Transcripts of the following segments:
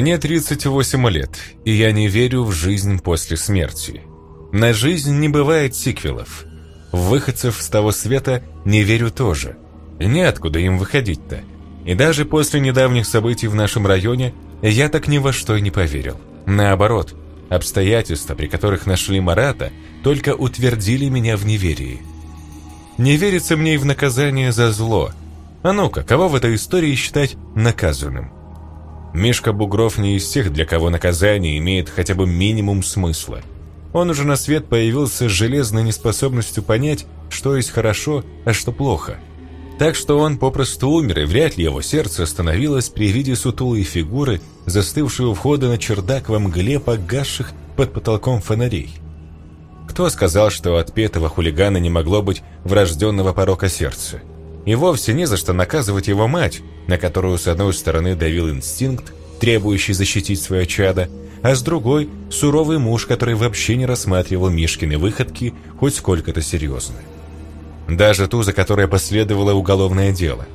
Мне 38 лет, и я не верю в жизнь после смерти. На жизнь не бывает сиквелов. В выходцев с того света не верю тоже. Неоткуда им выходить-то. И даже после недавних событий в нашем районе я так ни во что и не поверил. Наоборот, обстоятельства, при которых нашли Марата, только утвердили меня в неверии. Не верится мне и в наказание за зло. А ну-ка, кого в этой истории считать наказанным? Мишка Бугров не из тех, для кого наказание имеет хотя бы минимум смысла. Он уже на свет появился с железной неспособностью понять, что есть хорошо, а что плохо. Так что он попросту умер, и вряд ли его сердце остановилось при виде сутулой фигуры, застывшей у входа на чердак во мгле погасших под потолком фонарей. Кто сказал, что от петого хулигана не могло быть врожденного порока сердца? И вовсе не за что наказывать его мать, на которую с одной стороны давил инстинкт, требующий защитить свое чадо, а с другой – суровый муж, который вообще не рассматривал Мишкины выходки хоть сколько-то серьезно. Даже ту, за которой последовало уголовное дело.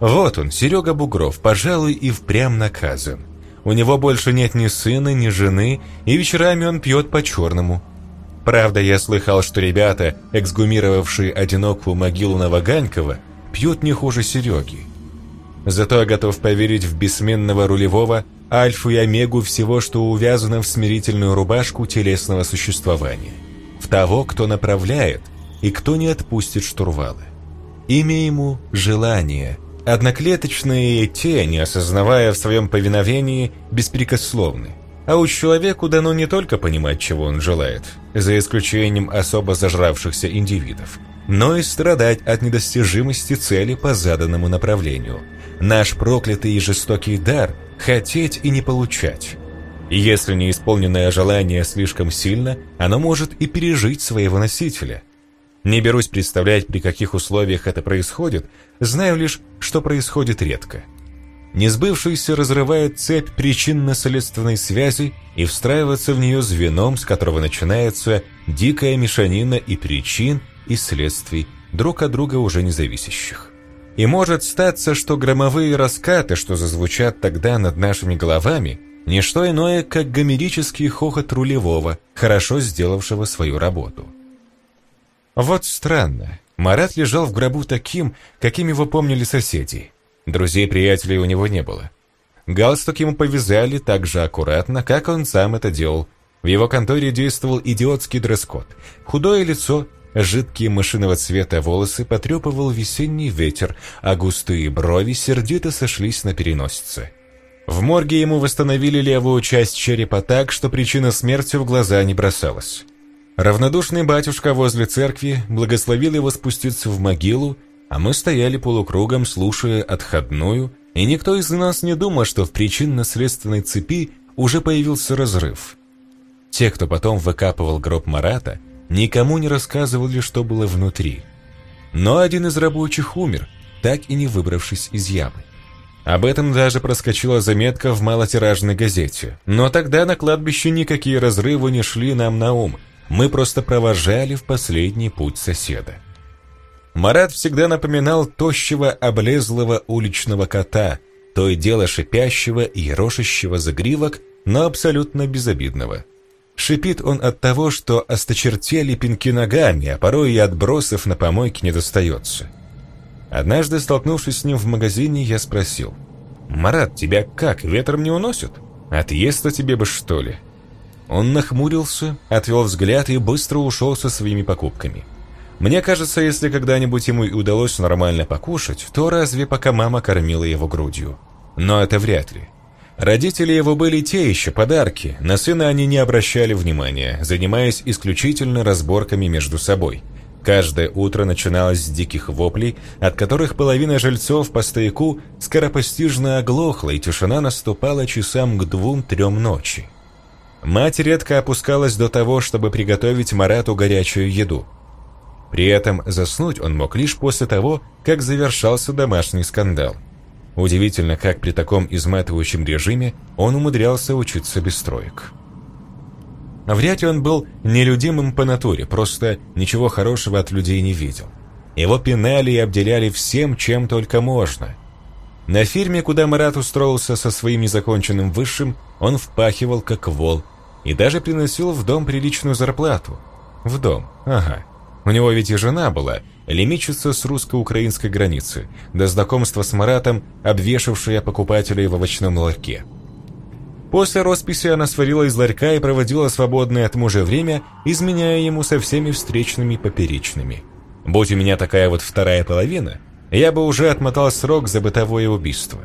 Вот он, Серега Бугров, пожалуй, и впрямь наказан. У него больше нет ни сына, ни жены, и вечерами он пьет по-черному. Правда, я слыхал, что ребята, эксгумировавшие одинокую могилу Новоганькова, пьют не хуже Сереги. Зато я готов поверить в бессменного рулевого, альфу и омегу всего, что увязано в смирительную рубашку телесного существования. В того, кто направляет и кто не отпустит штурвалы. Имя ему – желание. Одноклеточные те, не осознавая в своем повиновении, беспрекословны. А у человеку дано не только понимать, чего он желает, за исключением особо зажравшихся индивидов, но и страдать от недостижимости цели по заданному направлению. Наш проклятый и жестокий дар – хотеть и не получать. Если неисполненное желание слишком сильно, оно может и пережить своего носителя. Не берусь представлять, при каких условиях это происходит, знаю лишь, что происходит редко – Несбывшийся разрывает цепь причинно-следственной связи и встраивается в нее звеном, с которого начинается дикая мешанина и причин, и следствий, друг от друга уже независящих. И может статься, что громовые раскаты, что зазвучат тогда над нашими головами, не что иное, как гомерический хохот рулевого, хорошо сделавшего свою работу. Вот странно, Марат лежал в гробу таким, каким его помнили соседи – Друзей-приятелей у него не было. Галстук ему повязали так же аккуратно, как он сам это делал. В его конторе действовал идиотский дресс-код. Худое лицо, жидкие мышиного цвета волосы потрепывал весенний ветер, а густые брови сердито сошлись на переносице. В морге ему восстановили левую часть черепа так, что причина смерти в глаза не бросалась. Равнодушный батюшка возле церкви благословил его спуститься в могилу а мы стояли полукругом, слушая отходную, и никто из нас не думал, что в причинно-следственной цепи уже появился разрыв. Те, кто потом выкапывал гроб Марата, никому не рассказывали, что было внутри. Но один из рабочих умер, так и не выбравшись из ямы. Об этом даже проскочила заметка в малотиражной газете. Но тогда на кладбище никакие разрывы не шли нам на ум. Мы просто провожали в последний путь соседа. Марат всегда напоминал тощего, облезлого уличного кота, то и дело шипящего и рошащего загривок, но абсолютно безобидного. Шипит он от того, что осточертели пинки ногами, а порой и отбросов на помойке не достается. Однажды, столкнувшись с ним в магазине, я спросил, «Марат, тебя как, ветром не уносит? Отъезд-то тебе бы, что ли?» Он нахмурился, отвел взгляд и быстро ушел со своими покупками. Мне кажется, если когда-нибудь ему и удалось нормально покушать, то разве пока мама кормила его грудью? Но это вряд ли. Родители его были те еще подарки, на сына они не обращали внимания, занимаясь исключительно разборками между собой. Каждое утро начиналось с диких воплей, от которых половина жильцов по стояку скоропостижно оглохла, и тишина наступала часам к двум-трем ночи. Мать редко опускалась до того, чтобы приготовить Марату горячую еду – при этом заснуть он мог лишь после того, как завершался домашний скандал. Удивительно, как при таком изматывающем режиме он умудрялся учиться без троек. Вряд ли он был нелюдимым по натуре, просто ничего хорошего от людей не видел. Его пинали и обделяли всем, чем только можно. На фирме, куда Марат устроился со своим незаконченным высшим, он впахивал как вол и даже приносил в дом приличную зарплату. В дом, ага. У него ведь и жена была, лимичица с русско-украинской границы, до знакомства с Маратом, обвешавшая покупателей в овощном ларьке. После росписи она сварила из ларька и проводила свободное от мужа время, изменяя ему со всеми встречными поперечными. Будь у меня такая вот вторая половина, я бы уже отмотал срок за бытовое убийство.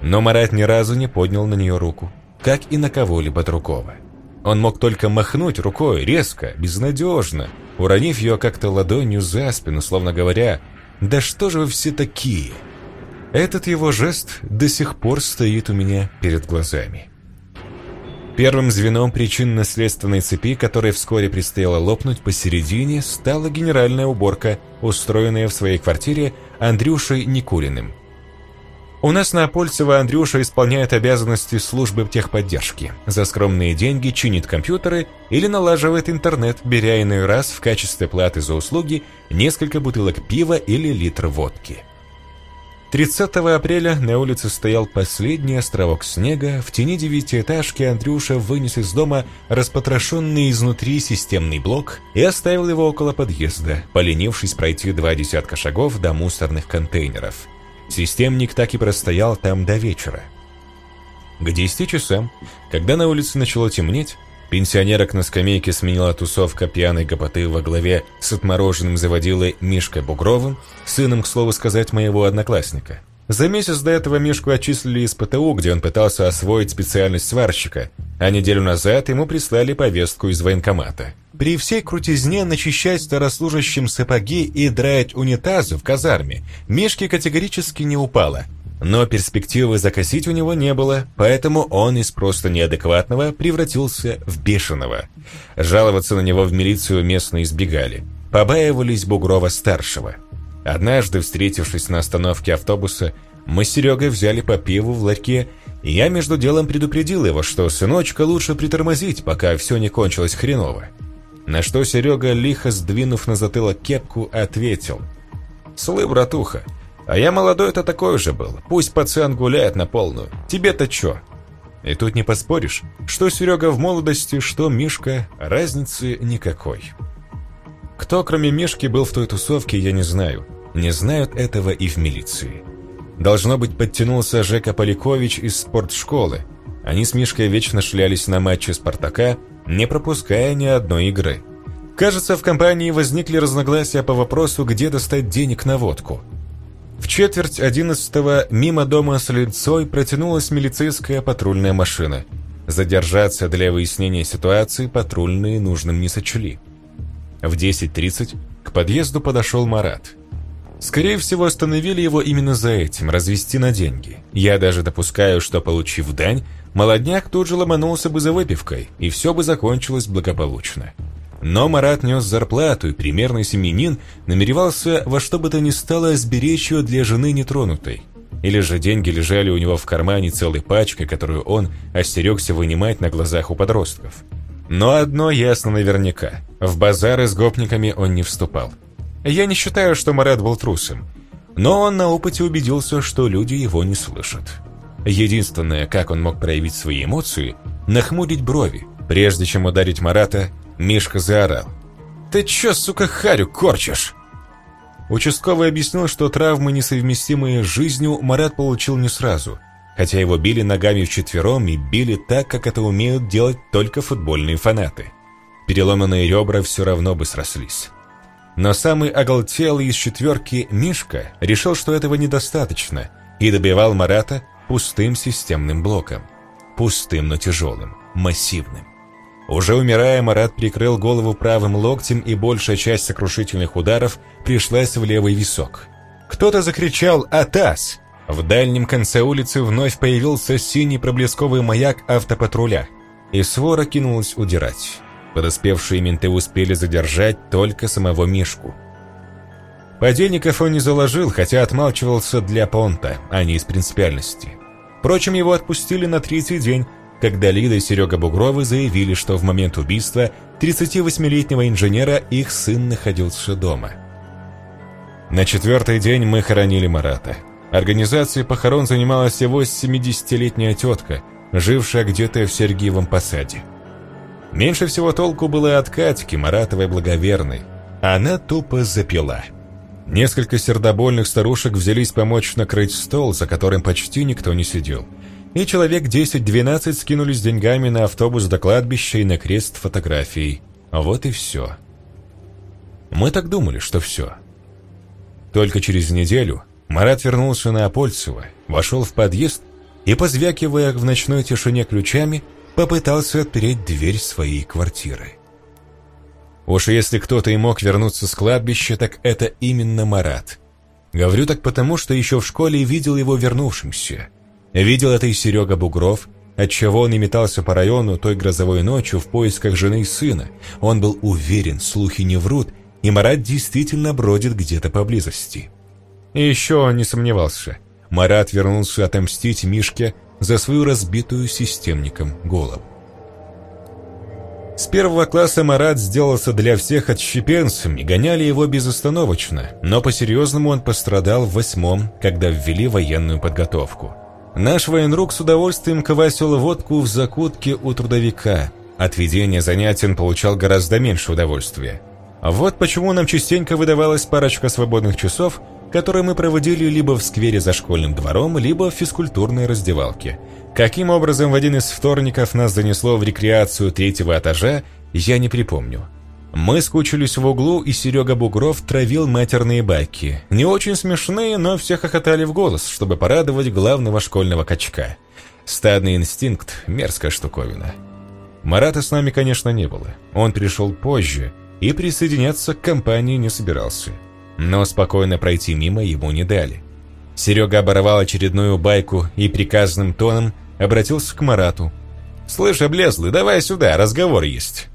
Но Марат ни разу не поднял на нее руку, как и на кого-либо другого. Он мог только махнуть рукой резко, безнадежно, уронив ее как-то ладонью за спину, словно говоря «Да что же вы все такие?» Этот его жест до сих пор стоит у меня перед глазами. Первым звеном причинно-следственной цепи, которой вскоре предстояло лопнуть посередине, стала генеральная уборка, устроенная в своей квартире Андрюшей Никулиным. У нас на Апольцево Андрюша исполняет обязанности службы техподдержки. За скромные деньги чинит компьютеры или налаживает интернет, беря иной раз в качестве платы за услуги несколько бутылок пива или литр водки. 30 апреля на улице стоял последний островок снега, в тени девятиэтажки Андрюша вынес из дома распотрошенный изнутри системный блок и оставил его около подъезда, поленившись пройти два десятка шагов до мусорных контейнеров. Системник так и простоял там до вечера. К 10 часам, когда на улице начало темнеть, Пенсионерок на скамейке сменила тусовка пьяной гопоты во главе с отмороженным заводилой Мишкой Бугровым, сыном, к слову сказать, моего одноклассника. За месяц до этого Мишку отчислили из ПТУ, где он пытался освоить специальность сварщика, а неделю назад ему прислали повестку из военкомата. При всей крутизне начищать старослужащим сапоги и драить унитазы в казарме Мишке категорически не упало – но перспективы закосить у него не было, поэтому он из просто неадекватного превратился в бешеного. Жаловаться на него в милицию местные избегали. Побаивались Бугрова-старшего. Однажды, встретившись на остановке автобуса, мы с Серегой взяли по пиву в ларьке, и я между делом предупредил его, что сыночка лучше притормозить, пока все не кончилось хреново. На что Серега, лихо сдвинув на затылок кепку, ответил. «Слы, братуха, а я молодой-то такой же был. Пусть пацан гуляет на полную. Тебе-то чё? И тут не поспоришь, что Серега в молодости, что Мишка, разницы никакой. Кто, кроме Мишки, был в той тусовке, я не знаю. Не знают этого и в милиции. Должно быть, подтянулся Жека Полякович из спортшколы. Они с Мишкой вечно шлялись на матче «Спартака», не пропуская ни одной игры. Кажется, в компании возникли разногласия по вопросу, где достать денег на водку – в четверть одиннадцатого мимо дома с лицой протянулась милицейская патрульная машина. Задержаться для выяснения ситуации патрульные нужным не сочли. В 10.30 к подъезду подошел Марат. Скорее всего, остановили его именно за этим, развести на деньги. Я даже допускаю, что, получив дань, молодняк тут же ломанулся бы за выпивкой, и все бы закончилось благополучно. Но Марат нес зарплату, и примерный семенин намеревался во что бы то ни стало сберечь ее для жены нетронутой. Или же деньги лежали у него в кармане целой пачкой, которую он остерегся вынимать на глазах у подростков. Но одно ясно наверняка. В базары с гопниками он не вступал. Я не считаю, что Марат был трусом. Но он на опыте убедился, что люди его не слышат. Единственное, как он мог проявить свои эмоции, нахмурить брови, прежде чем ударить Марата Мишка заорал. «Ты чё, сука, харю корчишь?» Участковый объяснил, что травмы, несовместимые с жизнью, Марат получил не сразу, хотя его били ногами вчетвером и били так, как это умеют делать только футбольные фанаты. Переломанные ребра все равно бы срослись. Но самый оголтелый из четверки Мишка решил, что этого недостаточно, и добивал Марата пустым системным блоком. Пустым, но тяжелым, массивным. Уже умирая, Марат прикрыл голову правым локтем, и большая часть сокрушительных ударов пришлась в левый висок. Кто-то закричал «Атас!». В дальнем конце улицы вновь появился синий проблесковый маяк автопатруля, и свора кинулась удирать. Подоспевшие менты успели задержать только самого Мишку. Подельников он не заложил, хотя отмалчивался для понта, а не из принципиальности. Впрочем, его отпустили на третий день, когда Лида и Серега Бугровы заявили, что в момент убийства 38-летнего инженера их сын находился дома. На четвертый день мы хоронили Марата. Организацией похорон занималась его 70-летняя тетка, жившая где-то в Сергиевом посаде. Меньше всего толку было от Катьки, Маратовой благоверной. Она тупо запила. Несколько сердобольных старушек взялись помочь накрыть стол, за которым почти никто не сидел. И человек 10-12 скинулись деньгами на автобус до кладбища и на крест фотографий. Вот и все. Мы так думали, что все. Только через неделю Марат вернулся на Апольцево, вошел в подъезд и, позвякивая в ночной тишине ключами, попытался отпереть дверь своей квартиры. Уж если кто-то и мог вернуться с кладбища, так это именно Марат. Говорю так потому, что еще в школе видел его вернувшимся. Видел это и Серега Бугров, отчего он и метался по району той грозовой ночью в поисках жены и сына. Он был уверен, слухи не врут, и Марат действительно бродит где-то поблизости. И еще он не сомневался. Марат вернулся отомстить Мишке за свою разбитую системником голову. С первого класса Марат сделался для всех отщепенцем и гоняли его безостановочно, но по-серьезному он пострадал в восьмом, когда ввели военную подготовку. Наш военрук с удовольствием квасил водку в закутке у трудовика. От ведения занятий он получал гораздо меньше удовольствия. Вот почему нам частенько выдавалась парочка свободных часов, которые мы проводили либо в сквере за школьным двором, либо в физкультурной раздевалке. Каким образом в один из вторников нас занесло в рекреацию третьего этажа, я не припомню. Мы скучились в углу, и Серега Бугров травил матерные байки. Не очень смешные, но все хохотали в голос, чтобы порадовать главного школьного качка. Стадный инстинкт – мерзкая штуковина. Марата с нами, конечно, не было. Он пришел позже и присоединяться к компании не собирался но спокойно пройти мимо ему не дали. Серега оборвал очередную байку и приказным тоном обратился к Марату. «Слышь, облезлый, давай сюда, разговор есть».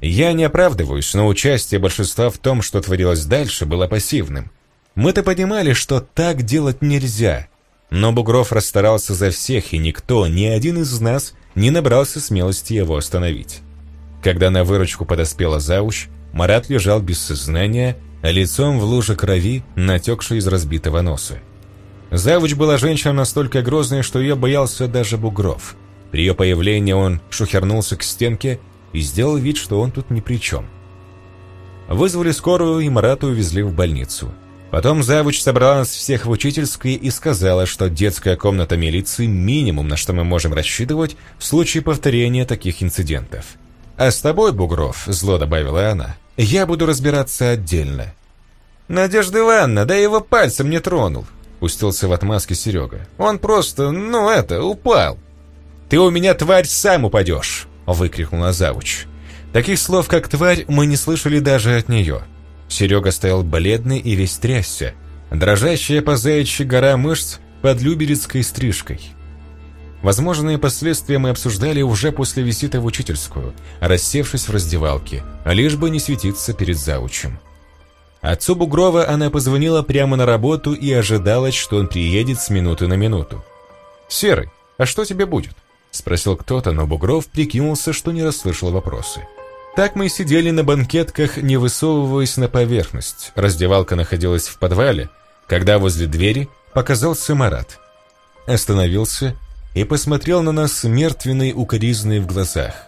Я не оправдываюсь, но участие большинства в том, что творилось дальше, было пассивным. Мы-то понимали, что так делать нельзя, но Бугров расстарался за всех, и никто, ни один из нас, не набрался смелости его остановить. Когда на выручку подоспела Зауч, Марат лежал без сознания, лицом в луже крови, натекшей из разбитого носа. Завуч была женщина настолько грозная, что ее боялся даже Бугров. При ее появлении он шухернулся к стенке и сделал вид, что он тут ни при чем. Вызвали скорую и Марата увезли в больницу. Потом завуч собрала нас всех в учительской и сказала, что детская комната милиции – минимум, на что мы можем рассчитывать в случае повторения таких инцидентов. «А с тобой, Бугров», – зло добавила она, я буду разбираться отдельно». «Надежда Ивановна, да его пальцем не тронул», — пустился в отмазке Серега. «Он просто, ну это, упал». «Ты у меня, тварь, сам упадешь», — выкрикнула завуч. Таких слов, как «тварь», мы не слышали даже от нее. Серега стоял бледный и весь трясся, дрожащая по заячьи гора мышц под люберецкой стрижкой. Возможные последствия мы обсуждали уже после визита в учительскую, рассевшись в раздевалке, лишь бы не светиться перед заучем. Отцу Бугрова она позвонила прямо на работу и ожидалось, что он приедет с минуты на минуту. «Серый, а что тебе будет?» – спросил кто-то, но Бугров прикинулся, что не расслышал вопросы. Так мы сидели на банкетках, не высовываясь на поверхность. Раздевалка находилась в подвале, когда возле двери показался Марат. Остановился и посмотрел на нас с мертвенной укоризной в глазах.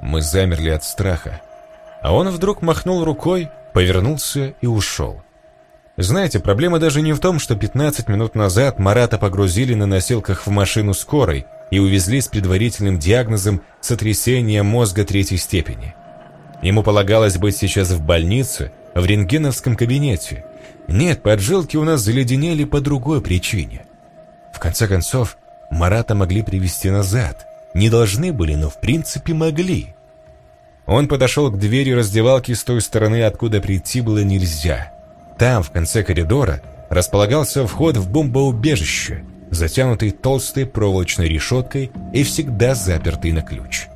Мы замерли от страха. А он вдруг махнул рукой, повернулся и ушел. Знаете, проблема даже не в том, что 15 минут назад Марата погрузили на носилках в машину скорой и увезли с предварительным диагнозом сотрясения мозга третьей степени. Ему полагалось быть сейчас в больнице, в рентгеновском кабинете. Нет, поджилки у нас заледенели по другой причине. В конце концов, Марата могли привести назад. Не должны были, но в принципе могли. Он подошел к двери раздевалки с той стороны, откуда прийти было нельзя. Там, в конце коридора, располагался вход в бомбоубежище, затянутый толстой проволочной решеткой и всегда запертый на ключ.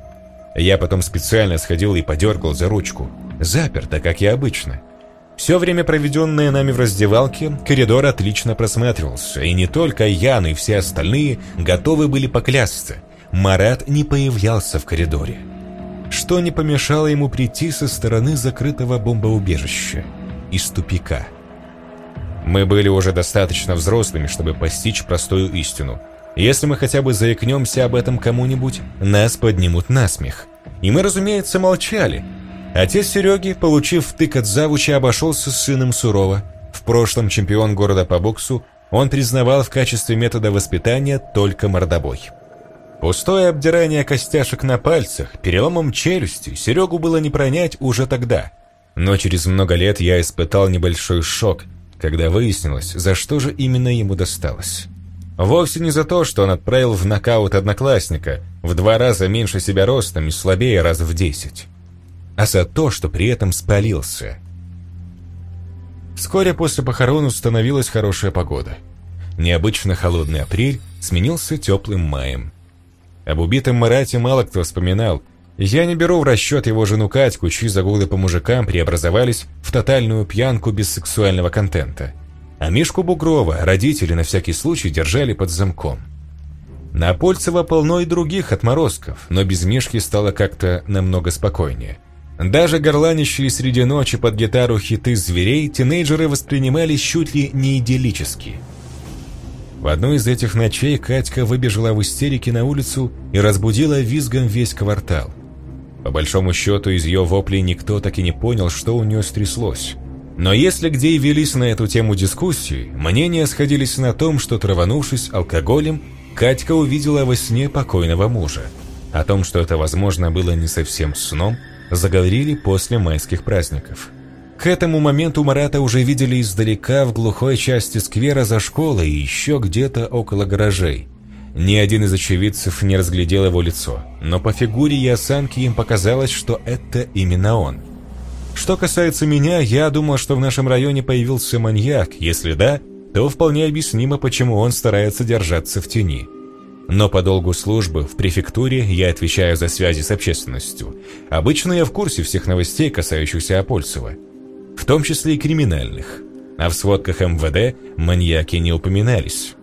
Я потом специально сходил и подергал за ручку. Заперто, как и обычно. Все время, проведенное нами в раздевалке, коридор отлично просматривался, и не только я, но и все остальные готовы были поклясться. Марат не появлялся в коридоре. Что не помешало ему прийти со стороны закрытого бомбоубежища, из тупика. Мы были уже достаточно взрослыми, чтобы постичь простую истину. Если мы хотя бы заикнемся об этом кому-нибудь, нас поднимут на смех. И мы, разумеется, молчали. Отец Сереги, получив втык от завуча, обошелся с сыном сурово. В прошлом чемпион города по боксу, он признавал в качестве метода воспитания только мордобой. Пустое обдирание костяшек на пальцах, переломом челюсти Серегу было не пронять уже тогда. Но через много лет я испытал небольшой шок, когда выяснилось, за что же именно ему досталось. Вовсе не за то, что он отправил в нокаут одноклассника, в два раза меньше себя ростом и слабее раз в десять, а за то, что при этом спалился. Вскоре после похорон установилась хорошая погода. Необычно холодный апрель сменился теплым маем. Об убитом Марате мало кто вспоминал. Я не беру в расчет его жену Катьку, чьи загулы по мужикам преобразовались в тотальную пьянку без сексуального контента. А Мишку Бугрова родители на всякий случай держали под замком. На Польцево полно и других отморозков, но без Мишки стало как-то намного спокойнее. Даже горланищие среди ночи под гитару хиты зверей тинейджеры воспринимали чуть ли не идиллически. В одну из этих ночей Катька выбежала в истерике на улицу и разбудила визгом весь квартал. По большому счету, из ее воплей никто так и не понял, что у нее стряслось. Но если где и велись на эту тему дискуссии, мнения сходились на том, что траванувшись алкоголем, Катька увидела во сне покойного мужа. О том, что это, возможно, было не совсем сном, заговорили после майских праздников. К этому моменту Марата уже видели издалека в глухой части сквера за школой и еще где-то около гаражей. Ни один из очевидцев не разглядел его лицо, но по фигуре и осанке им показалось, что это именно он – что касается меня, я думал, что в нашем районе появился маньяк. Если да, то вполне объяснимо, почему он старается держаться в тени. Но по долгу службы в префектуре я отвечаю за связи с общественностью. Обычно я в курсе всех новостей, касающихся Апольцева. В том числе и криминальных. А в сводках МВД маньяки не упоминались.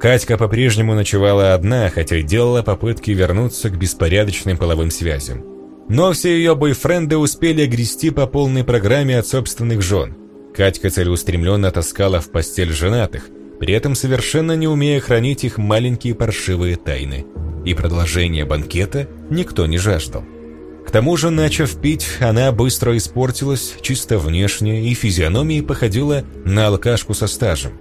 Катька по-прежнему ночевала одна, хотя делала попытки вернуться к беспорядочным половым связям. Но все ее бойфренды успели грести по полной программе от собственных жен. Катька целеустремленно таскала в постель женатых, при этом совершенно не умея хранить их маленькие паршивые тайны. И продолжение банкета никто не жаждал. К тому же, начав пить, она быстро испортилась, чисто внешне, и физиономией походила на алкашку со стажем.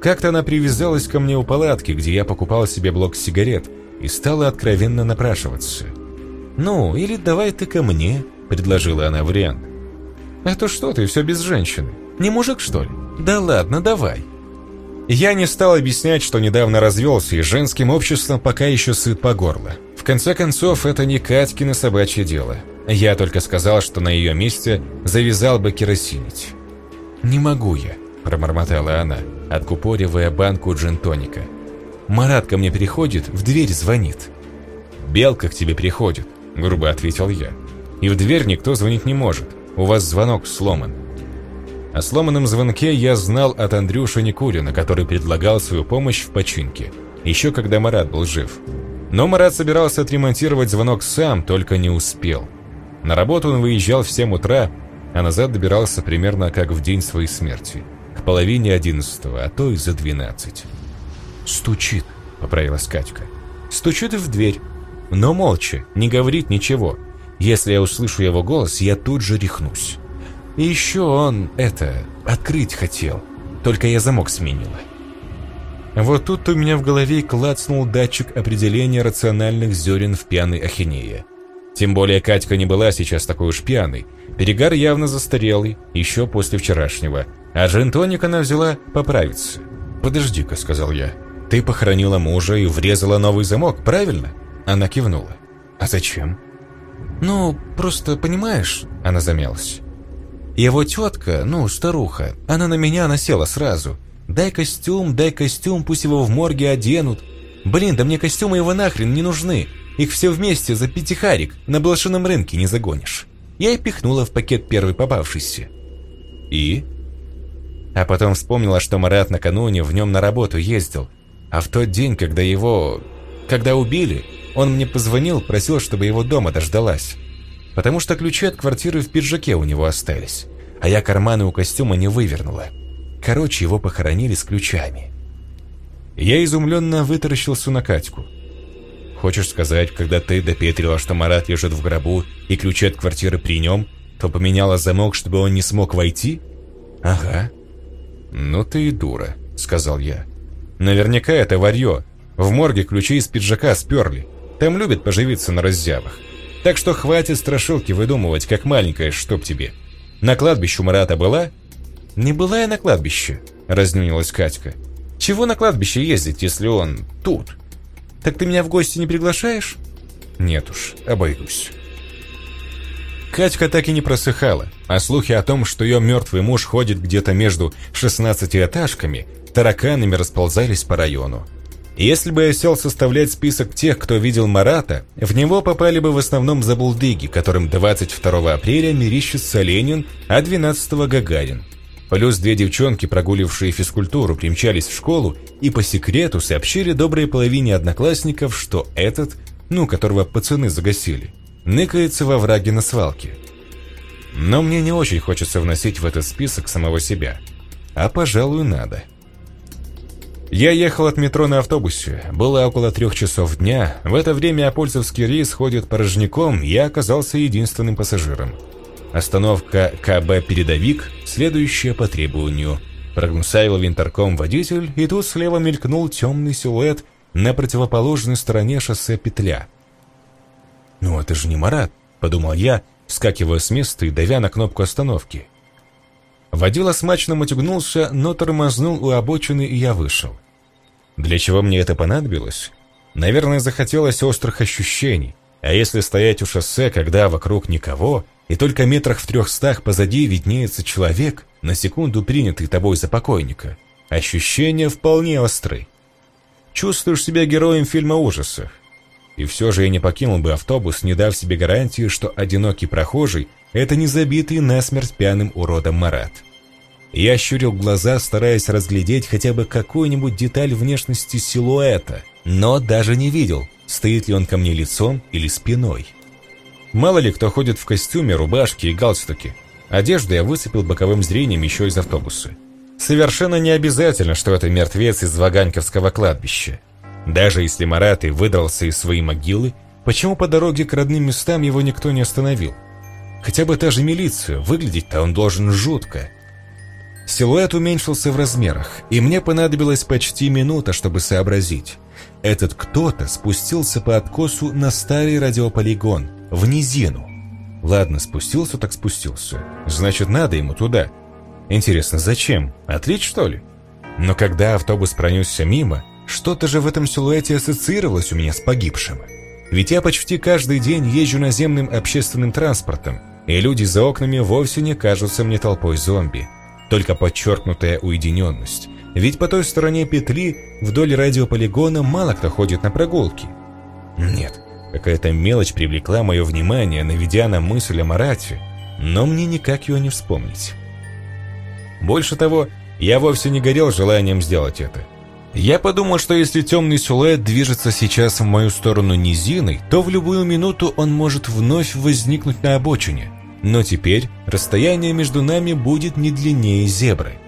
Как-то она привязалась ко мне у палатки, где я покупал себе блок сигарет, и стала откровенно напрашиваться – «Ну, или давай ты ко мне», — предложила она вариант. «Это что ты, все без женщины? Не мужик, что ли? Да ладно, давай». Я не стал объяснять, что недавно развелся, и женским обществом пока еще сыт по горло. В конце концов, это не Катькино собачье дело. Я только сказал, что на ее месте завязал бы керосинить. «Не могу я», – промормотала она, откупоривая банку джин-тоника. «Марат ко мне приходит, в дверь звонит». «Белка к тебе приходит», – грубо ответил я. «И в дверь никто звонить не может. У вас звонок сломан». О сломанном звонке я знал от Андрюши Никулина, который предлагал свою помощь в починке, еще когда Марат был жив. Но Марат собирался отремонтировать звонок сам, только не успел. На работу он выезжал в 7 утра, а назад добирался примерно как в день своей смерти, к половине одиннадцатого, а то и за двенадцать. «Стучит», — поправилась Катька. «Стучит в дверь но молча, не говорит ничего. Если я услышу его голос, я тут же рехнусь. И еще он, это, открыть хотел, только я замок сменила. Вот тут у меня в голове клацнул датчик определения рациональных зерен в пьяной ахинее. Тем более Катька не была сейчас такой уж пьяной. Перегар явно застарелый, еще после вчерашнего. А джин-тоник она взяла поправиться. «Подожди-ка», — сказал я. «Ты похоронила мужа и врезала новый замок, правильно?» Она кивнула. «А зачем?» «Ну, просто, понимаешь...» Она замялась. «Его тетка, ну, старуха, она на меня насела сразу. Дай костюм, дай костюм, пусть его в морге оденут. Блин, да мне костюмы его нахрен не нужны. Их все вместе за пятихарик на блошином рынке не загонишь». Я и пихнула в пакет первый попавшийся. «И?» А потом вспомнила, что Марат накануне в нем на работу ездил. А в тот день, когда его... Когда убили, он мне позвонил, просил, чтобы его дома дождалась. Потому что ключи от квартиры в пиджаке у него остались, а я карманы у костюма не вывернула. Короче, его похоронили с ключами. Я изумленно вытаращился на Катьку. Хочешь сказать, когда ты допетрила, что Марат лежит в гробу и ключи от квартиры при нем, то поменяла замок, чтобы он не смог войти? Ага. Ну ты и дура, сказал я. Наверняка это варье. В морге ключи из пиджака сперли. Там любят поживиться на раззявах. Так что хватит страшилки выдумывать, как маленькая, чтоб тебе. На кладбище у Марата была? Не была я на кладбище, разнюнилась Катька. Чего на кладбище ездить, если он тут? Так ты меня в гости не приглашаешь? Нет уж, обойдусь. Катька так и не просыхала, а слухи о том, что ее мертвый муж ходит где-то между шестнадцатиэтажками, тараканами расползались по району. Если бы я сел составлять список тех, кто видел Марата, в него попали бы в основном забулдыги, которым 22 апреля мерещится Ленин, а 12 Гагарин. Плюс две девчонки, прогуливавшие физкультуру, примчались в школу и по секрету сообщили доброй половине одноклассников, что этот, ну, которого пацаны загасили, ныкается во враге на свалке. Но мне не очень хочется вносить в этот список самого себя. А, пожалуй, надо. Я ехал от метро на автобусе. Было около трех часов дня. В это время Апольцевский рейс ходит порожняком, я оказался единственным пассажиром. Остановка КБ «Передовик», следующая по требованию. Прогнусавил винторком водитель, и тут слева мелькнул темный силуэт на противоположной стороне шоссе «Петля». «Ну, это же не Марат», — подумал я, вскакивая с места и давя на кнопку остановки. Водила смачно матюгнулся, но тормознул у обочины, и я вышел. Для чего мне это понадобилось? Наверное, захотелось острых ощущений. А если стоять у шоссе, когда вокруг никого, и только метрах в трехстах позади виднеется человек, на секунду принятый тобой за покойника, ощущения вполне остры. Чувствуешь себя героем фильма ужасов. И все же я не покинул бы автобус, не дав себе гарантии, что одинокий прохожий – это не забитый насмерть пьяным уродом Марат. Я щурил глаза, стараясь разглядеть хотя бы какую-нибудь деталь внешности силуэта, но даже не видел, стоит ли он ко мне лицом или спиной. Мало ли кто ходит в костюме, рубашке и галстуке. Одежду я выцепил боковым зрением еще из автобуса. Совершенно не обязательно, что это мертвец из Ваганьковского кладбища. Даже если Марат и выдрался из своей могилы, почему по дороге к родным местам его никто не остановил? Хотя бы та же милиция, выглядеть-то он должен жутко. Силуэт уменьшился в размерах, и мне понадобилась почти минута, чтобы сообразить. Этот кто-то спустился по откосу на старый радиополигон, в низину. Ладно, спустился так спустился. Значит, надо ему туда. Интересно, зачем? Отлить, что ли? Но когда автобус пронесся мимо, что-то же в этом силуэте ассоциировалось у меня с погибшим. Ведь я почти каждый день езжу наземным общественным транспортом, и люди за окнами вовсе не кажутся мне толпой зомби. Только подчеркнутая уединенность. Ведь по той стороне петли вдоль радиополигона мало кто ходит на прогулки. Нет, какая-то мелочь привлекла мое внимание, наведя на мысль о Марате, но мне никак ее не вспомнить. Больше того, я вовсе не горел желанием сделать это. Я подумал, что если темный силуэт движется сейчас в мою сторону низиной, то в любую минуту он может вновь возникнуть на обочине. Но теперь расстояние между нами будет не длиннее зебры.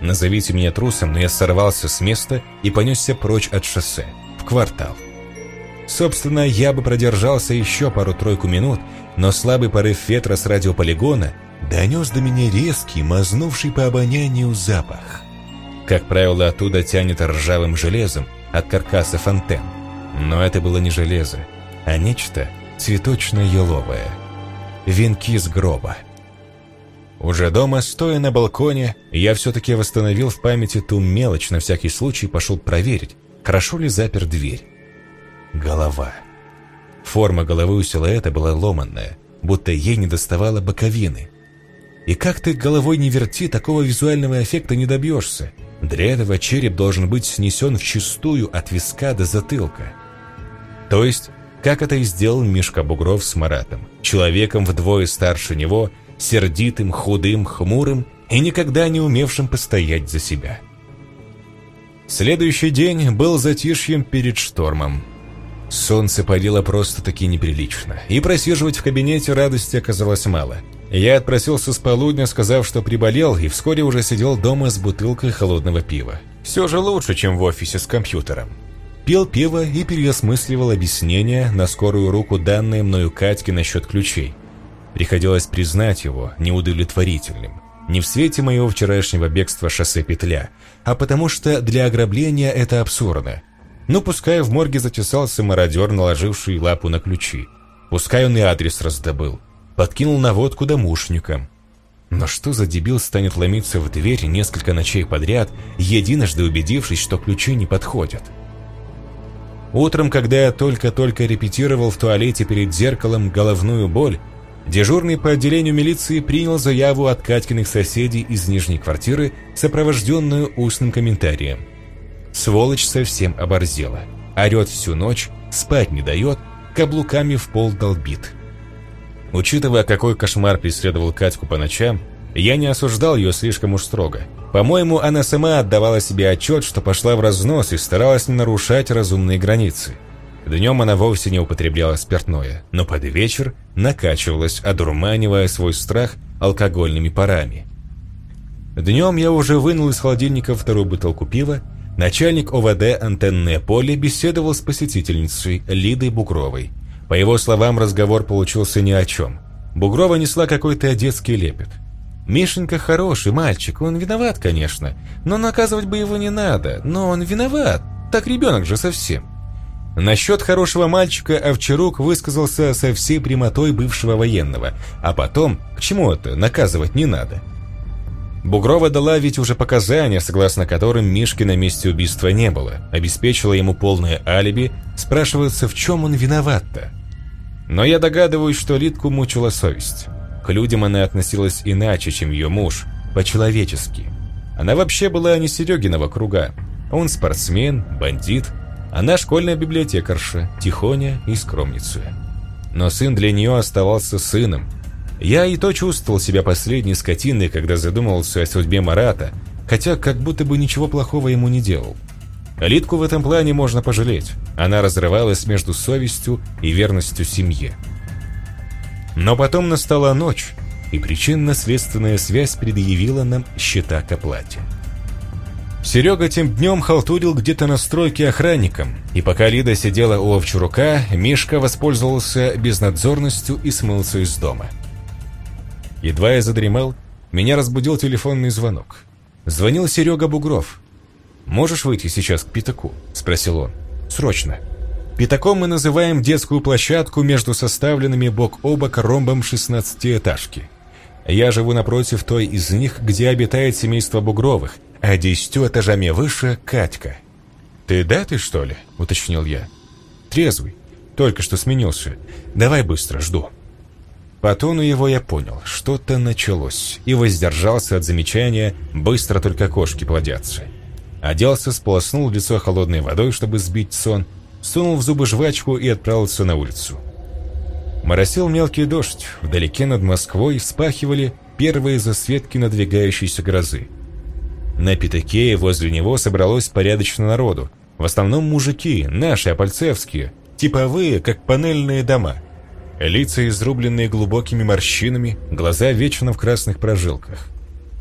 Назовите меня трусом, но я сорвался с места и понесся прочь от шоссе, в квартал. Собственно, я бы продержался еще пару-тройку минут, но слабый порыв ветра с радиополигона донес до меня резкий, мазнувший по обонянию запах. Как правило, оттуда тянет ржавым железом от каркаса фонтен. Но это было не железо, а нечто цветочно-еловое. Венки с гроба. Уже дома, стоя на балконе, я все-таки восстановил в памяти ту мелочь, на всякий случай пошел проверить, хорошо ли запер дверь. Голова. Форма головы у силуэта была ломанная, будто ей не доставало боковины. И как ты головой не верти, такого визуального эффекта не добьешься – для этого череп должен быть снесен вчистую от виска до затылка. То есть, как это и сделал Мишка Бугров с Маратом, человеком вдвое старше него, сердитым, худым, хмурым и никогда не умевшим постоять за себя. Следующий день был затишьем перед штормом. Солнце палило просто-таки неприлично, и просиживать в кабинете радости оказалось мало – Я отпросился с полудня, сказав, что приболел, и вскоре уже сидел дома с бутылкой холодного пива. Все же лучше, чем в офисе с компьютером. Пил пиво и переосмысливал объяснения на скорую руку данные мною Катьке насчет ключей. Приходилось признать его неудовлетворительным. Не в свете моего вчерашнего бегства шоссе петля, а потому что для ограбления это абсурдно. Ну, пускай в морге затесался мародер, наложивший лапу на ключи. Пускай он и адрес раздобыл. Подкинул наводку домушникам. Но что за дебил станет ломиться в дверь несколько ночей подряд, единожды убедившись, что ключи не подходят? Утром, когда я только-только репетировал в туалете перед зеркалом головную боль, Дежурный по отделению милиции принял заяву от Катькиных соседей из нижней квартиры, сопровожденную устным комментарием. Сволочь совсем оборзела. Орет всю ночь, спать не дает, каблуками в пол долбит. Учитывая, какой кошмар преследовал Катьку по ночам, я не осуждал ее слишком уж строго. По-моему, она сама отдавала себе отчет, что пошла в разнос и старалась не нарушать разумные границы. Днем она вовсе не употребляла спиртное, но под вечер накачивалась, одурманивая свой страх алкогольными парами. Днем я уже вынул из холодильника вторую бутылку пива, начальник ОВД «Антенное поле» беседовал с посетительницей Лидой Бугровой. По его словам, разговор получился ни о чем. Бугрова несла какой-то детский лепет. «Мишенька хороший мальчик, он виноват, конечно, но наказывать бы его не надо, но он виноват, так ребенок же совсем». Насчет хорошего мальчика Овчарук высказался со всей прямотой бывшего военного, а потом, к чему это, наказывать не надо. Бугрова дала ведь уже показания, согласно которым Мишки на месте убийства не было, обеспечила ему полное алиби, спрашивается, в чем он виноват-то. Но я догадываюсь, что Литку мучила совесть. К людям она относилась иначе, чем ее муж, по-человечески. Она вообще была не Серегиного круга. Он спортсмен, бандит, она школьная библиотекарша, тихоня и скромница. Но сын для нее оставался сыном. Я и то чувствовал себя последней скотиной, когда задумывался о судьбе Марата, хотя как будто бы ничего плохого ему не делал. Литку в этом плане можно пожалеть. Она разрывалась между совестью и верностью семье. Но потом настала ночь, и причинно-следственная связь предъявила нам счета к оплате. Серега тем днем халтурил где-то на стройке охранником, и пока Лида сидела у овчурука, Мишка воспользовался безнадзорностью и смылся из дома. Едва я задремал, меня разбудил телефонный звонок. Звонил Серега Бугров. «Можешь выйти сейчас к пятаку?» – спросил он. «Срочно». Пятаком мы называем детскую площадку между составленными бок о бок ромбом шестнадцатиэтажки. Я живу напротив той из них, где обитает семейство Бугровых, а десятью этажами выше Катька. «Ты да ты, что ли?» — уточнил я. «Трезвый. Только что сменился. Давай быстро, жду». По тону его я понял, что-то началось, и воздержался от замечания «быстро только кошки плодятся». Оделся, сполоснул лицо холодной водой, чтобы сбить сон, сунул в зубы жвачку и отправился на улицу. Моросил мелкий дождь, вдалеке над Москвой вспахивали первые засветки надвигающейся грозы. На пятаке возле него собралось порядочно народу. В основном мужики, наши, апальцевские, типовые, как панельные дома. Лица изрубленные глубокими морщинами, глаза вечно в красных прожилках.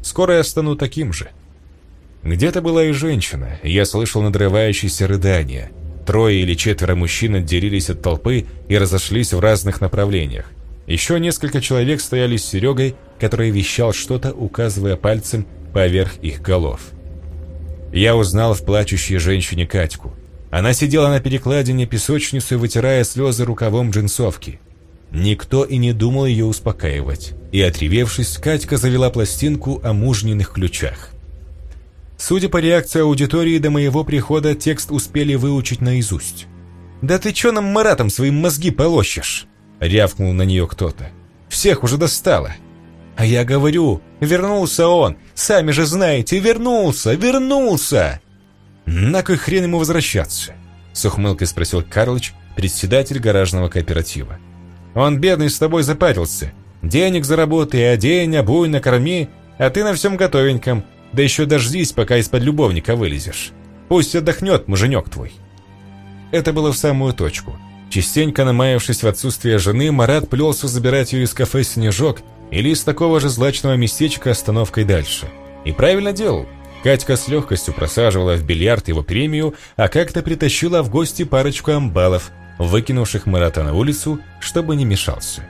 Скоро я стану таким же. Где-то была и женщина, я слышал надрывающиеся рыдания. Трое или четверо мужчин отделились от толпы и разошлись в разных направлениях. Еще несколько человек стояли с Серегой, который вещал что-то, указывая пальцем поверх их голов. Я узнал в плачущей женщине Катьку. Она сидела на перекладине песочницы, вытирая слезы рукавом джинсовки. Никто и не думал ее успокаивать. И, отревевшись, Катька завела пластинку о мужниных ключах. Судя по реакции аудитории до моего прихода, текст успели выучить наизусть. «Да ты чё нам Маратом своим мозги полощешь?» — рявкнул на нее кто-то. «Всех уже достало!» А я говорю, вернулся он, сами же знаете, вернулся, вернулся. На кой хрен ему возвращаться? С ухмылкой спросил Карлыч, председатель гаражного кооператива. Он бедный с тобой запарился. Денег заработай, одень, обуй, накорми, а ты на всем готовеньком. Да еще дождись, пока из-под любовника вылезешь. Пусть отдохнет муженек твой. Это было в самую точку. Частенько намаявшись в отсутствие жены, Марат плелся забирать ее из кафе «Снежок», или из такого же злачного местечка остановкой дальше. И правильно делал. Катька с легкостью просаживала в бильярд его премию, а как-то притащила в гости парочку амбалов, выкинувших Марата на улицу, чтобы не мешался.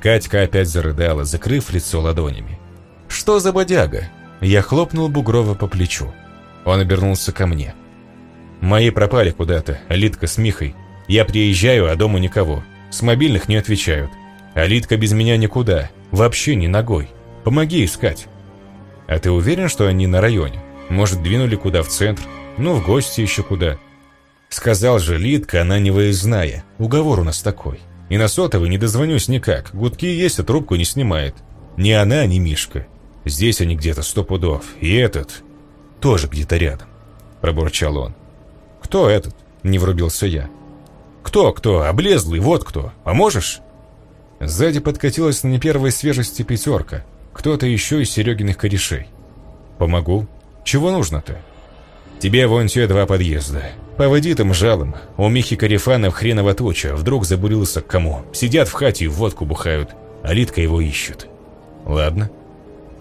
Катька опять зарыдала, закрыв лицо ладонями. «Что за бодяга?» Я хлопнул Бугрова по плечу. Он обернулся ко мне. «Мои пропали куда-то, Литка с Михой. Я приезжаю, а дома никого. С мобильных не отвечают. А Литка без меня никуда, вообще ни ногой. Помоги искать». «А ты уверен, что они на районе? Может, двинули куда в центр? Ну, в гости еще куда?» Сказал же Литка, она не выездная. Уговор у нас такой. И на сотовый не дозвонюсь никак. Гудки есть, а трубку не снимает. Ни она, ни Мишка. Здесь они где-то сто пудов. И этот тоже где-то рядом. Пробурчал он. Кто этот? Не врубился я. Кто, кто? Облезлый, вот кто. Поможешь? Сзади подкатилась на не первой свежести пятерка. Кто-то еще из Серегиных корешей. Помогу. Чего нужно-то? Тебе вон те два подъезда. Поводи там жалом. У Михи Карифанов хреново туча. Вдруг забурился к кому. Сидят в хате и водку бухают. А Литка его ищет. Ладно.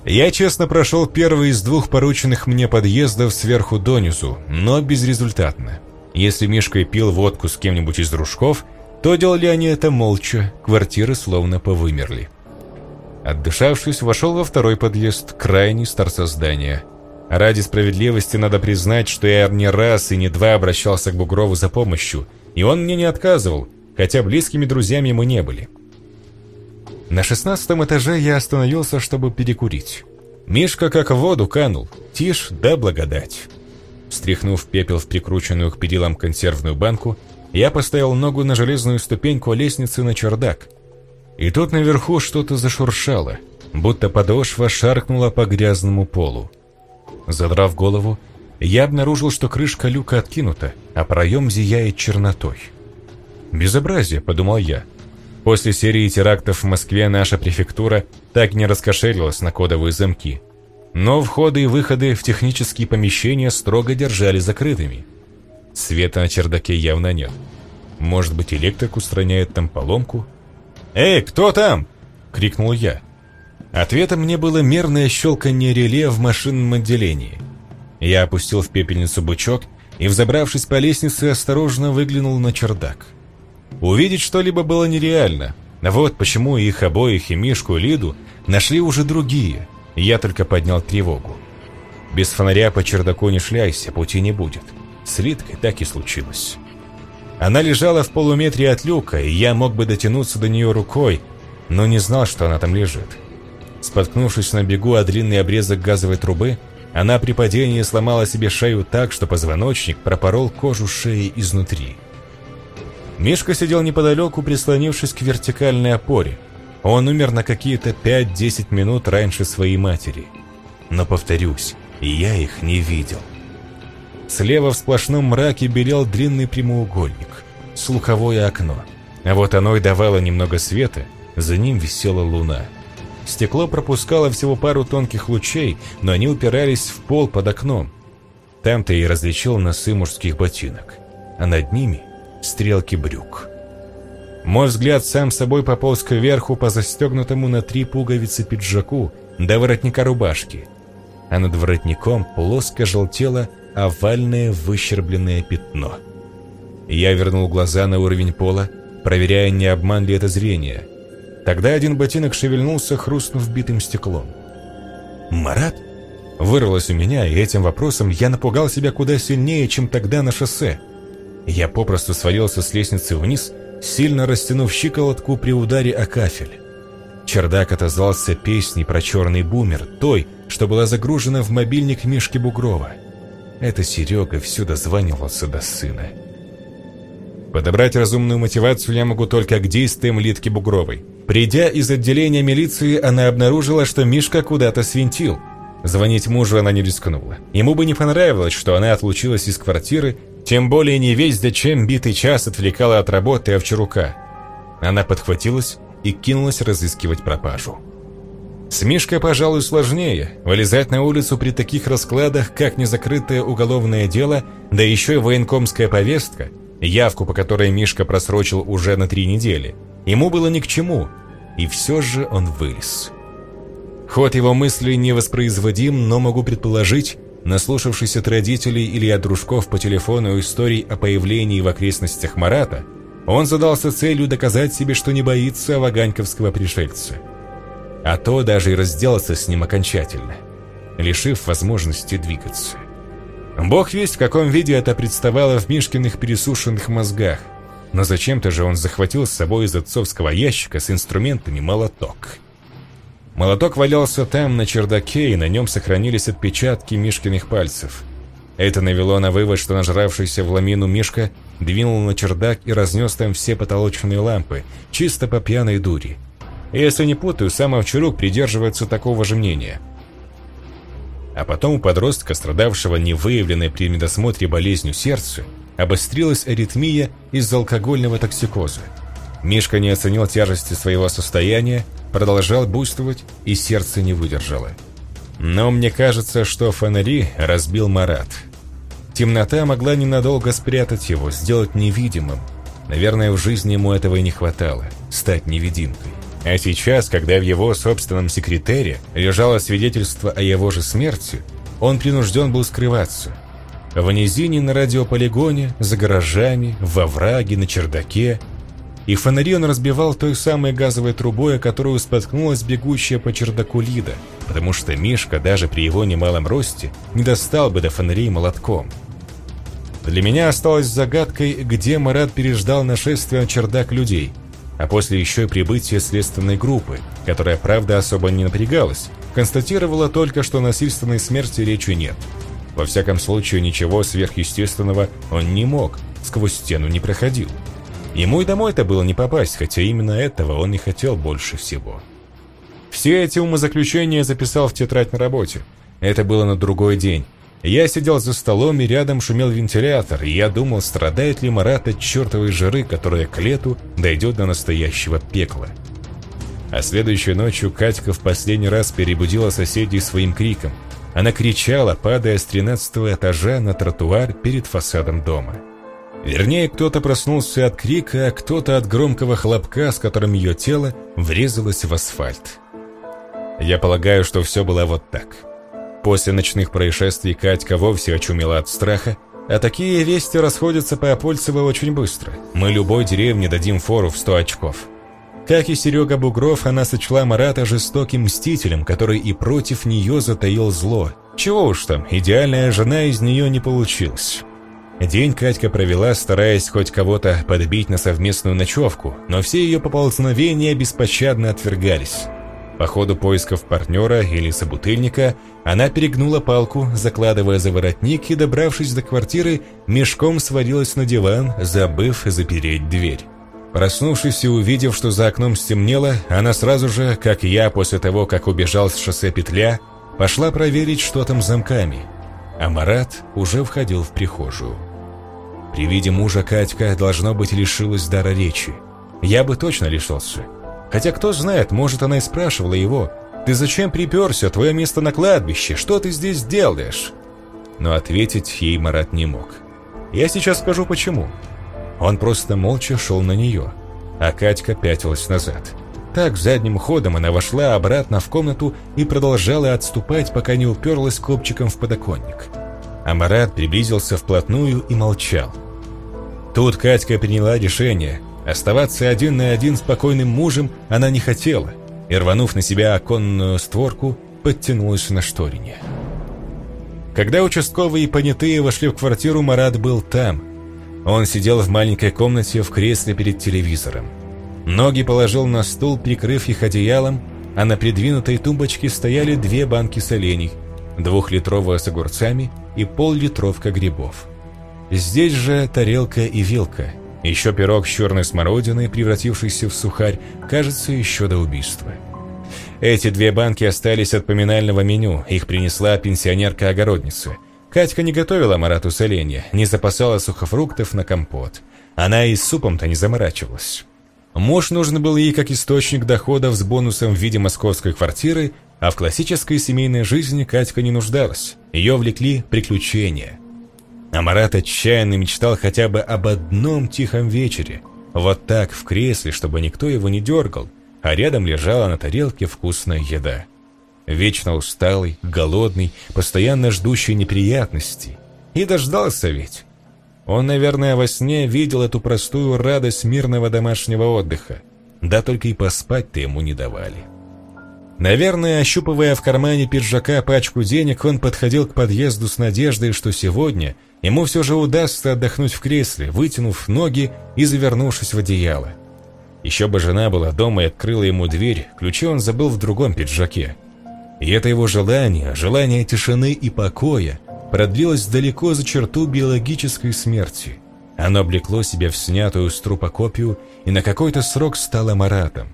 Я честно прошел первый из двух порученных мне подъездов сверху донизу, но безрезультатно. Если Мишка и пил водку с кем-нибудь из дружков, то делали они это молча, квартиры словно повымерли. Отдышавшись, вошел во второй подъезд, крайний с торца здания. Ради справедливости надо признать, что я не раз и не два обращался к Бугрову за помощью, и он мне не отказывал, хотя близкими друзьями мы не были. На шестнадцатом этаже я остановился, чтобы перекурить. Мишка как в воду канул, тишь да благодать. Стряхнув пепел в прикрученную к перилам консервную банку, я поставил ногу на железную ступеньку лестницы на чердак. И тут наверху что-то зашуршало, будто подошва шаркнула по грязному полу. Задрав голову, я обнаружил, что крышка люка откинута, а проем зияет чернотой. «Безобразие», — подумал я. После серии терактов в Москве наша префектура так не раскошелилась на кодовые замки. Но входы и выходы в технические помещения строго держали закрытыми. Света на чердаке явно нет. Может быть, электрик устраняет там поломку? «Эй, кто там?» — крикнул я. Ответом мне было мерное щелканье реле в машинном отделении. Я опустил в пепельницу бычок и, взобравшись по лестнице, осторожно выглянул на чердак. Увидеть что-либо было нереально. Вот почему их обоих, и Мишку, и Лиду, нашли уже другие. Я только поднял тревогу. Без фонаря по чердаку не шляйся, пути не будет. С Лидкой так и случилось. Она лежала в полуметре от люка, и я мог бы дотянуться до нее рукой, но не знал, что она там лежит. Споткнувшись на бегу о длинный обрезок газовой трубы, она при падении сломала себе шею так, что позвоночник пропорол кожу шеи изнутри. Мишка сидел неподалеку, прислонившись к вертикальной опоре. Он умер на какие-то 5-10 минут раньше своей матери. Но, повторюсь, я их не видел. Слева в сплошном мраке белел длинный прямоугольник, слуховое окно. А вот оно и давало немного света, за ним висела луна. Стекло пропускало всего пару тонких лучей, но они упирались в пол под окном. Там-то и различил носы мужских ботинок, а над ними стрелки брюк. Мой взгляд сам собой пополз кверху по застегнутому на три пуговицы пиджаку до воротника рубашки, а над воротником плоско желтело овальное выщербленное пятно. Я вернул глаза на уровень пола, проверяя, не обман ли это зрение – Тогда один ботинок шевельнулся, хрустнув битым стеклом. «Марат?» Вырвалось у меня, и этим вопросом я напугал себя куда сильнее, чем тогда на шоссе. Я попросту свалился с лестницы вниз, сильно растянув щиколотку при ударе о кафель. Чердак отозвался песней про черный бумер, той, что была загружена в мобильник Мишки Бугрова. Это Серега все дозванивался до сына. Подобрать разумную мотивацию я могу только к действиям Литки Бугровой. Придя из отделения милиции, она обнаружила, что Мишка куда-то свинтил. Звонить мужу она не рискнула. Ему бы не понравилось, что она отлучилась из квартиры, тем более не весь зачем битый час отвлекала от работы Овчарука. Она подхватилась и кинулась разыскивать пропажу. С Мишкой, пожалуй, сложнее. Вылезать на улицу при таких раскладах, как незакрытое уголовное дело, да еще и военкомская повестка – явку по которой Мишка просрочил уже на три недели. Ему было ни к чему. и все же он вылез. Ход его мыслей невоспроизводим, но могу предположить, наслушавшись от родителей или от дружков по телефону историй о появлении в окрестностях Марата, он задался целью доказать себе, что не боится ваганьковского пришельца. А то даже и разделаться с ним окончательно, лишив возможности двигаться. Бог весть, в каком виде это представало в Мишкиных пересушенных мозгах, но зачем-то же он захватил с собой из отцовского ящика с инструментами молоток. Молоток валялся там, на чердаке, и на нем сохранились отпечатки Мишкиных пальцев. Это навело на вывод, что нажравшийся в ламину Мишка двинул на чердак и разнес там все потолочные лампы, чисто по пьяной дури. Если не путаю, сам Овчарук придерживается такого же мнения. А потом у подростка, страдавшего невыявленной при медосмотре болезнью сердца, обострилась аритмия из-за алкогольного токсикоза. Мишка не оценил тяжести своего состояния, продолжал буйствовать, и сердце не выдержало. Но мне кажется, что фонари разбил Марат. Темнота могла ненадолго спрятать его, сделать невидимым. Наверное, в жизни ему этого и не хватало – стать невидимкой. А сейчас, когда в его собственном секретаре лежало свидетельство о его же смерти, он принужден был скрываться. В низине на радиополигоне, за гаражами, во враге, на чердаке. И фонари он разбивал той самой газовой трубой, о которую споткнулась бегущая по чердаку Лида, потому что Мишка даже при его немалом росте не достал бы до фонарей молотком. Для меня осталось загадкой, где Марат переждал нашествие на чердак людей, а после еще и прибытия следственной группы, которая, правда, особо не напрягалась, констатировала только, что насильственной смерти речи нет. Во всяком случае, ничего сверхъестественного он не мог, сквозь стену не проходил. Ему и домой-то было не попасть, хотя именно этого он и хотел больше всего. Все эти умозаключения записал в тетрадь на работе. Это было на другой день. Я сидел за столом, и рядом шумел вентилятор, и я думал, страдает ли Марат от чертовой жары, которая к лету дойдет до настоящего пекла. А следующей ночью Катька в последний раз перебудила соседей своим криком. Она кричала, падая с тринадцатого этажа на тротуар перед фасадом дома. Вернее, кто-то проснулся от крика, а кто-то от громкого хлопка, с которым ее тело врезалось в асфальт. Я полагаю, что все было вот так. После ночных происшествий Катька вовсе очумела от страха, а такие вести расходятся по Апольцево очень быстро. Мы любой деревне дадим фору в 100 очков. Как и Серега Бугров, она сочла Марата жестоким мстителем, который и против нее затаил зло. Чего уж там, идеальная жена из нее не получилась. День Катька провела, стараясь хоть кого-то подбить на совместную ночевку, но все ее поползновения беспощадно отвергались. По ходу поисков партнера или собутыльника она перегнула палку, закладывая за воротник и, добравшись до квартиры, мешком свалилась на диван, забыв запереть дверь. Проснувшись и увидев, что за окном стемнело, она сразу же, как я после того, как убежал с шоссе петля, пошла проверить, что там с замками. А Марат уже входил в прихожую. При виде мужа Катька, должно быть, лишилась дара речи. Я бы точно лишился. Хотя кто знает, может, она и спрашивала его, «Ты зачем приперся? Твое место на кладбище. Что ты здесь делаешь?» Но ответить ей Марат не мог. Я сейчас скажу почему. Он просто молча шел на нее, а Катька пятилась назад. Так задним ходом она вошла обратно в комнату и продолжала отступать, пока не уперлась копчиком в подоконник. А Марат приблизился вплотную и молчал. Тут Катька приняла решение. Оставаться один на один с покойным мужем она не хотела, и, рванув на себя оконную створку, подтянулась на шторине. Когда участковые понятые вошли в квартиру, Марат был там – он сидел в маленькой комнате в кресле перед телевизором. Ноги положил на стул, прикрыв их одеялом, а на придвинутой тумбочке стояли две банки солений, двухлитровая с огурцами и пол-литровка грибов. Здесь же тарелка и вилка, еще пирог с черной смородиной, превратившийся в сухарь, кажется, еще до убийства. Эти две банки остались от поминального меню, их принесла пенсионерка-огородница – Катька не готовила Марату соленья, не запасала сухофруктов на компот. Она и с супом-то не заморачивалась. Муж нужен был ей как источник доходов с бонусом в виде московской квартиры, а в классической семейной жизни Катька не нуждалась. Ее влекли приключения. А Марат отчаянно мечтал хотя бы об одном тихом вечере. Вот так, в кресле, чтобы никто его не дергал. а рядом лежала на тарелке вкусная еда. Вечно усталый, голодный, постоянно ждущий неприятностей. И дождался ведь. Он, наверное, во сне видел эту простую радость мирного домашнего отдыха. Да только и поспать-то ему не давали. Наверное, ощупывая в кармане пиджака пачку денег, он подходил к подъезду с надеждой, что сегодня ему все же удастся отдохнуть в кресле, вытянув ноги и завернувшись в одеяло. Еще бы жена была дома и открыла ему дверь, ключи он забыл в другом пиджаке. И это его желание, желание тишины и покоя, продлилось далеко за черту биологической смерти. Оно облекло себя в снятую с трупа копию и на какой-то срок стало Маратом.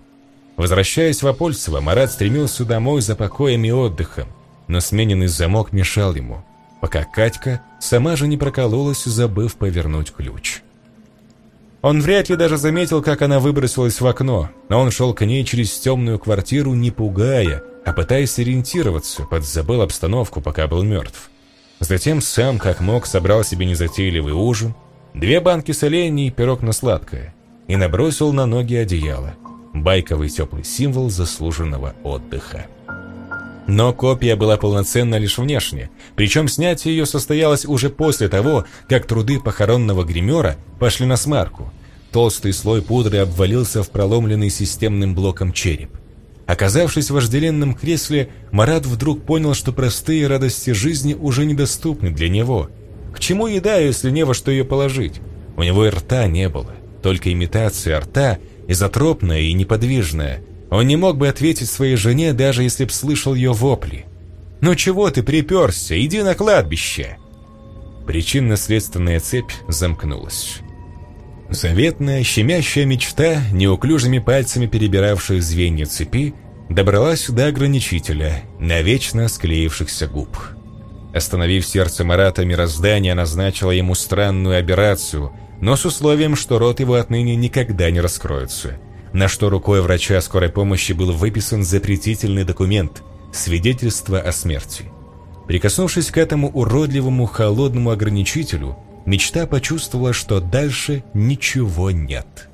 Возвращаясь в Апольцево, Марат стремился домой за покоем и отдыхом, но смененный замок мешал ему, пока Катька сама же не прокололась, забыв повернуть ключ. Он вряд ли даже заметил, как она выбросилась в окно, но он шел к ней через темную квартиру, не пугая, а пытаясь ориентироваться, подзабыл обстановку, пока был мертв. Затем сам, как мог, собрал себе незатейливый ужин, две банки солений и пирог на сладкое, и набросил на ноги одеяло. Байковый теплый символ заслуженного отдыха. Но копия была полноценна лишь внешне, причем снятие ее состоялось уже после того, как труды похоронного гримера пошли на смарку. Толстый слой пудры обвалился в проломленный системным блоком череп. Оказавшись в вожделенном кресле, Марат вдруг понял, что простые радости жизни уже недоступны для него. К чему еда, если не во что ее положить? У него и рта не было, только имитация рта, изотропная и неподвижная. Он не мог бы ответить своей жене, даже если б слышал ее вопли. «Ну чего ты приперся? Иди на кладбище!» Причинно-следственная цепь замкнулась. Заветная, щемящая мечта, неуклюжими пальцами перебиравшая звенья цепи, добралась до ограничителя, навечно склеившихся губ. Остановив сердце Марата, мироздание назначило ему странную операцию, но с условием, что рот его отныне никогда не раскроется. На что рукой врача скорой помощи был выписан запретительный документ – свидетельство о смерти. Прикоснувшись к этому уродливому холодному ограничителю, мечта почувствовала, что дальше ничего нет.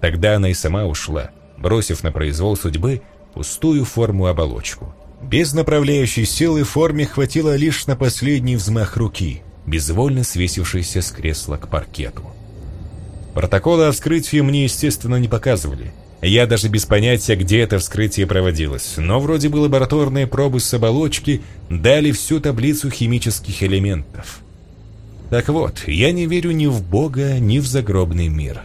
Тогда она и сама ушла, бросив на произвол судьбы пустую форму-оболочку. Без направляющей силы форме хватило лишь на последний взмах руки, безвольно свесившейся с кресла к паркету. Протоколы о вскрытии мне, естественно, не показывали. Я даже без понятия, где это вскрытие проводилось, но вроде бы лабораторные пробы с оболочки дали всю таблицу химических элементов. Так вот, я не верю ни в Бога, ни в загробный мир.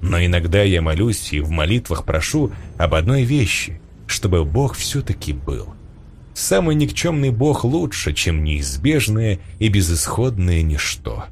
Но иногда я молюсь и в молитвах прошу об одной вещи, чтобы Бог все-таки был. Самый никчемный Бог лучше, чем неизбежное и безысходное ничто.